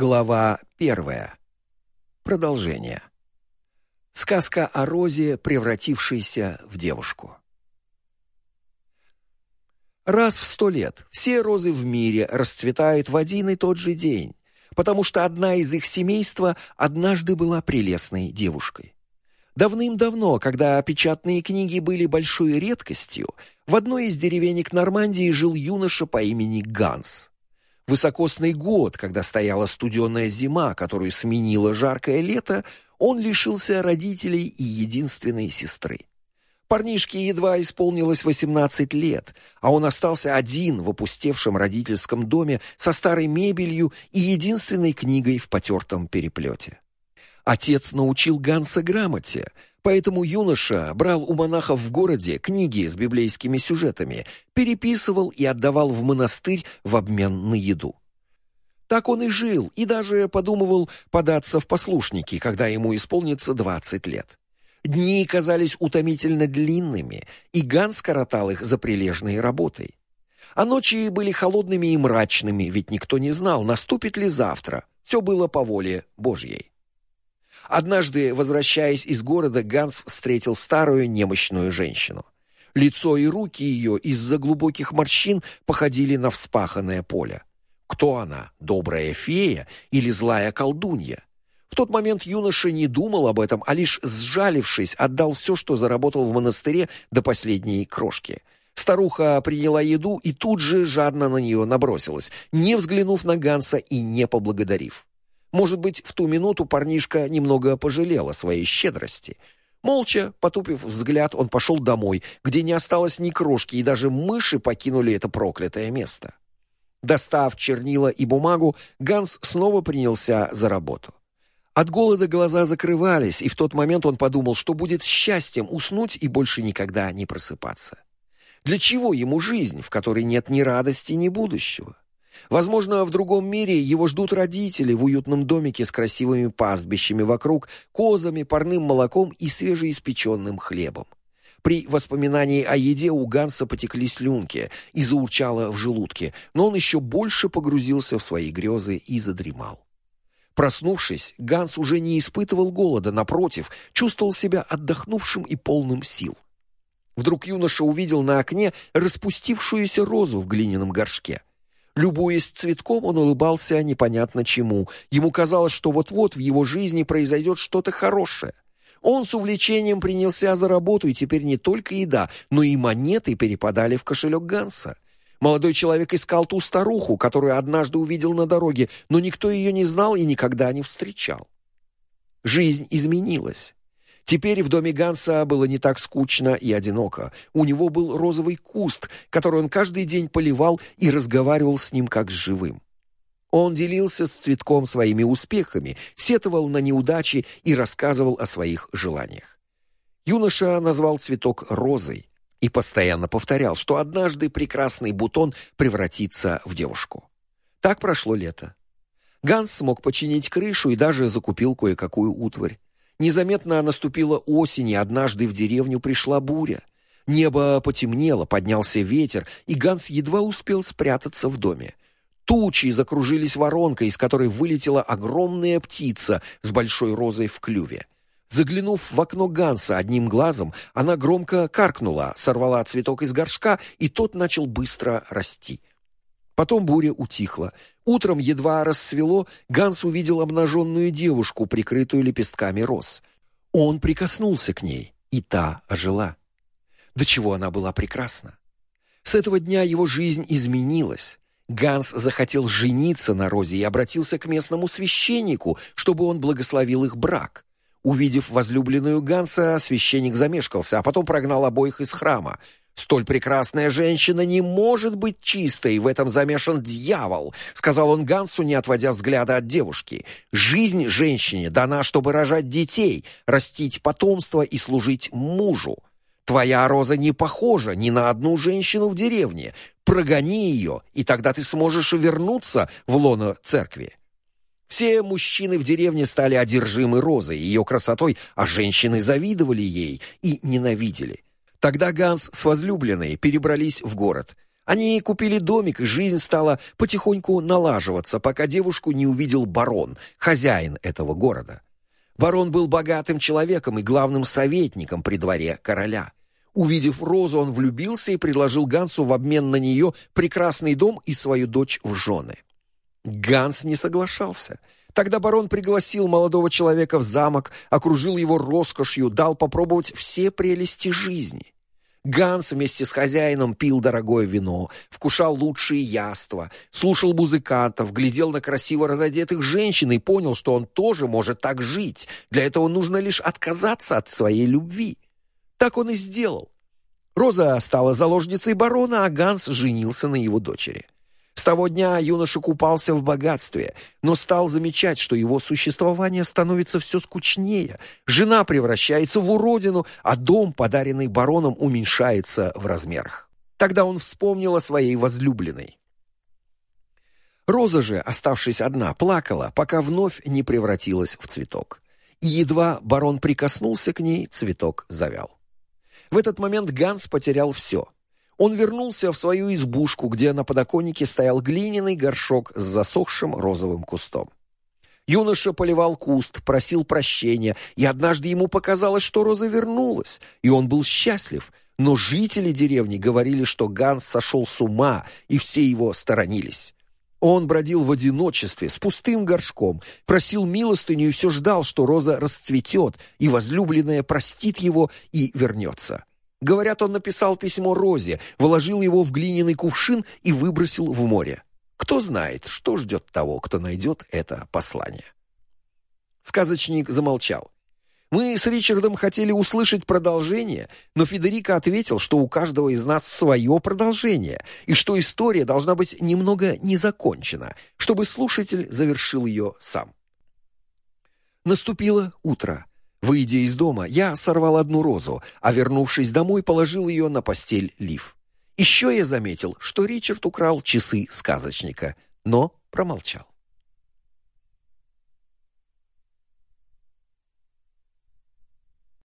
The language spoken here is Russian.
Глава первая. Продолжение. Сказка о розе, превратившейся в девушку. Раз в сто лет все розы в мире расцветают в один и тот же день, потому что одна из их семейства однажды была прелестной девушкой. Давным-давно, когда печатные книги были большой редкостью, в одной из деревенек Нормандии жил юноша по имени Ганс высокосный год, когда стояла студеная зима, которую сменило жаркое лето, он лишился родителей и единственной сестры. Парнишке едва исполнилось 18 лет, а он остался один в опустевшем родительском доме со старой мебелью и единственной книгой в потертом переплете. Отец научил Ганса грамоте, Поэтому юноша брал у монахов в городе книги с библейскими сюжетами, переписывал и отдавал в монастырь в обмен на еду. Так он и жил, и даже подумывал податься в послушники, когда ему исполнится 20 лет. Дни казались утомительно длинными, и Ганс коротал их за прилежной работой. А ночи были холодными и мрачными, ведь никто не знал, наступит ли завтра. Все было по воле Божьей. Однажды, возвращаясь из города, Ганс встретил старую немощную женщину. Лицо и руки ее из-за глубоких морщин походили на вспаханное поле. Кто она? Добрая фея или злая колдунья? В тот момент юноша не думал об этом, а лишь сжалившись, отдал все, что заработал в монастыре до последней крошки. Старуха приняла еду и тут же жадно на нее набросилась, не взглянув на Ганса и не поблагодарив. Может быть, в ту минуту парнишка немного пожалел о своей щедрости. Молча, потупив взгляд, он пошел домой, где не осталось ни крошки, и даже мыши покинули это проклятое место. Достав чернила и бумагу, Ганс снова принялся за работу. От голода глаза закрывались, и в тот момент он подумал, что будет счастьем уснуть и больше никогда не просыпаться. Для чего ему жизнь, в которой нет ни радости, ни будущего? Возможно, в другом мире его ждут родители в уютном домике с красивыми пастбищами вокруг, козами, парным молоком и свежеиспеченным хлебом. При воспоминании о еде у Ганса потекли слюнки и заурчало в желудке, но он еще больше погрузился в свои грезы и задремал. Проснувшись, Ганс уже не испытывал голода, напротив, чувствовал себя отдохнувшим и полным сил. Вдруг юноша увидел на окне распустившуюся розу в глиняном горшке. Любуясь цветком, он улыбался непонятно чему. Ему казалось, что вот-вот в его жизни произойдет что-то хорошее. Он с увлечением принялся за работу, и теперь не только еда, но и монеты перепадали в кошелек Ганса. Молодой человек искал ту старуху, которую однажды увидел на дороге, но никто ее не знал и никогда не встречал. Жизнь изменилась. Теперь в доме Ганса было не так скучно и одиноко. У него был розовый куст, который он каждый день поливал и разговаривал с ним как с живым. Он делился с цветком своими успехами, сетовал на неудачи и рассказывал о своих желаниях. Юноша назвал цветок розой и постоянно повторял, что однажды прекрасный бутон превратится в девушку. Так прошло лето. Ганс смог починить крышу и даже закупил кое-какую утварь. Незаметно наступила осень, и однажды в деревню пришла буря. Небо потемнело, поднялся ветер, и Ганс едва успел спрятаться в доме. Тучи закружились воронкой, из которой вылетела огромная птица с большой розой в клюве. Заглянув в окно Ганса одним глазом, она громко каркнула, сорвала цветок из горшка, и тот начал быстро расти. Потом буря утихла. Утром едва рассвело, Ганс увидел обнаженную девушку, прикрытую лепестками роз. Он прикоснулся к ней, и та ожила. До чего она была прекрасна. С этого дня его жизнь изменилась. Ганс захотел жениться на Розе и обратился к местному священнику, чтобы он благословил их брак. Увидев возлюбленную Ганса, священник замешкался, а потом прогнал обоих из храма. Столь прекрасная женщина не может быть чистой, в этом замешан дьявол, сказал он Гансу, не отводя взгляда от девушки. Жизнь женщине дана, чтобы рожать детей, растить потомство и служить мужу. Твоя роза не похожа ни на одну женщину в деревне. Прогони ее, и тогда ты сможешь вернуться в лоно церкви. Все мужчины в деревне стали одержимы розой, ее красотой, а женщины завидовали ей и ненавидели. Тогда Ганс с возлюбленной перебрались в город. Они купили домик, и жизнь стала потихоньку налаживаться, пока девушку не увидел барон, хозяин этого города. Барон был богатым человеком и главным советником при дворе короля. Увидев Розу, он влюбился и предложил Гансу в обмен на нее прекрасный дом и свою дочь в жены. Ганс не соглашался. Тогда барон пригласил молодого человека в замок, окружил его роскошью, дал попробовать все прелести жизни. Ганс вместе с хозяином пил дорогое вино, вкушал лучшие яства, слушал музыкантов, глядел на красиво разодетых женщин и понял, что он тоже может так жить. Для этого нужно лишь отказаться от своей любви. Так он и сделал. Роза стала заложницей барона, а Ганс женился на его дочери. С того дня юноша купался в богатстве, но стал замечать, что его существование становится все скучнее. Жена превращается в уродину, а дом, подаренный бароном, уменьшается в размерах. Тогда он вспомнил о своей возлюбленной. Роза же, оставшись одна, плакала, пока вновь не превратилась в цветок. И едва барон прикоснулся к ней, цветок завял. В этот момент Ганс потерял все. Он вернулся в свою избушку, где на подоконнике стоял глиняный горшок с засохшим розовым кустом. Юноша поливал куст, просил прощения, и однажды ему показалось, что Роза вернулась, и он был счастлив. Но жители деревни говорили, что Ганс сошел с ума, и все его сторонились. Он бродил в одиночестве, с пустым горшком, просил милостыню и все ждал, что роза расцветет, и возлюбленная простит его и вернется. Говорят, он написал письмо Розе, вложил его в глиняный кувшин и выбросил в море. Кто знает, что ждет того, кто найдет это послание. Сказочник замолчал. Мы с Ричардом хотели услышать продолжение, но Федерико ответил, что у каждого из нас свое продолжение, и что история должна быть немного незакончена, чтобы слушатель завершил ее сам. Наступило утро. Выйдя из дома, я сорвал одну розу, а вернувшись домой, положил ее на постель Лив. Еще я заметил, что Ричард украл часы сказочника, но промолчал.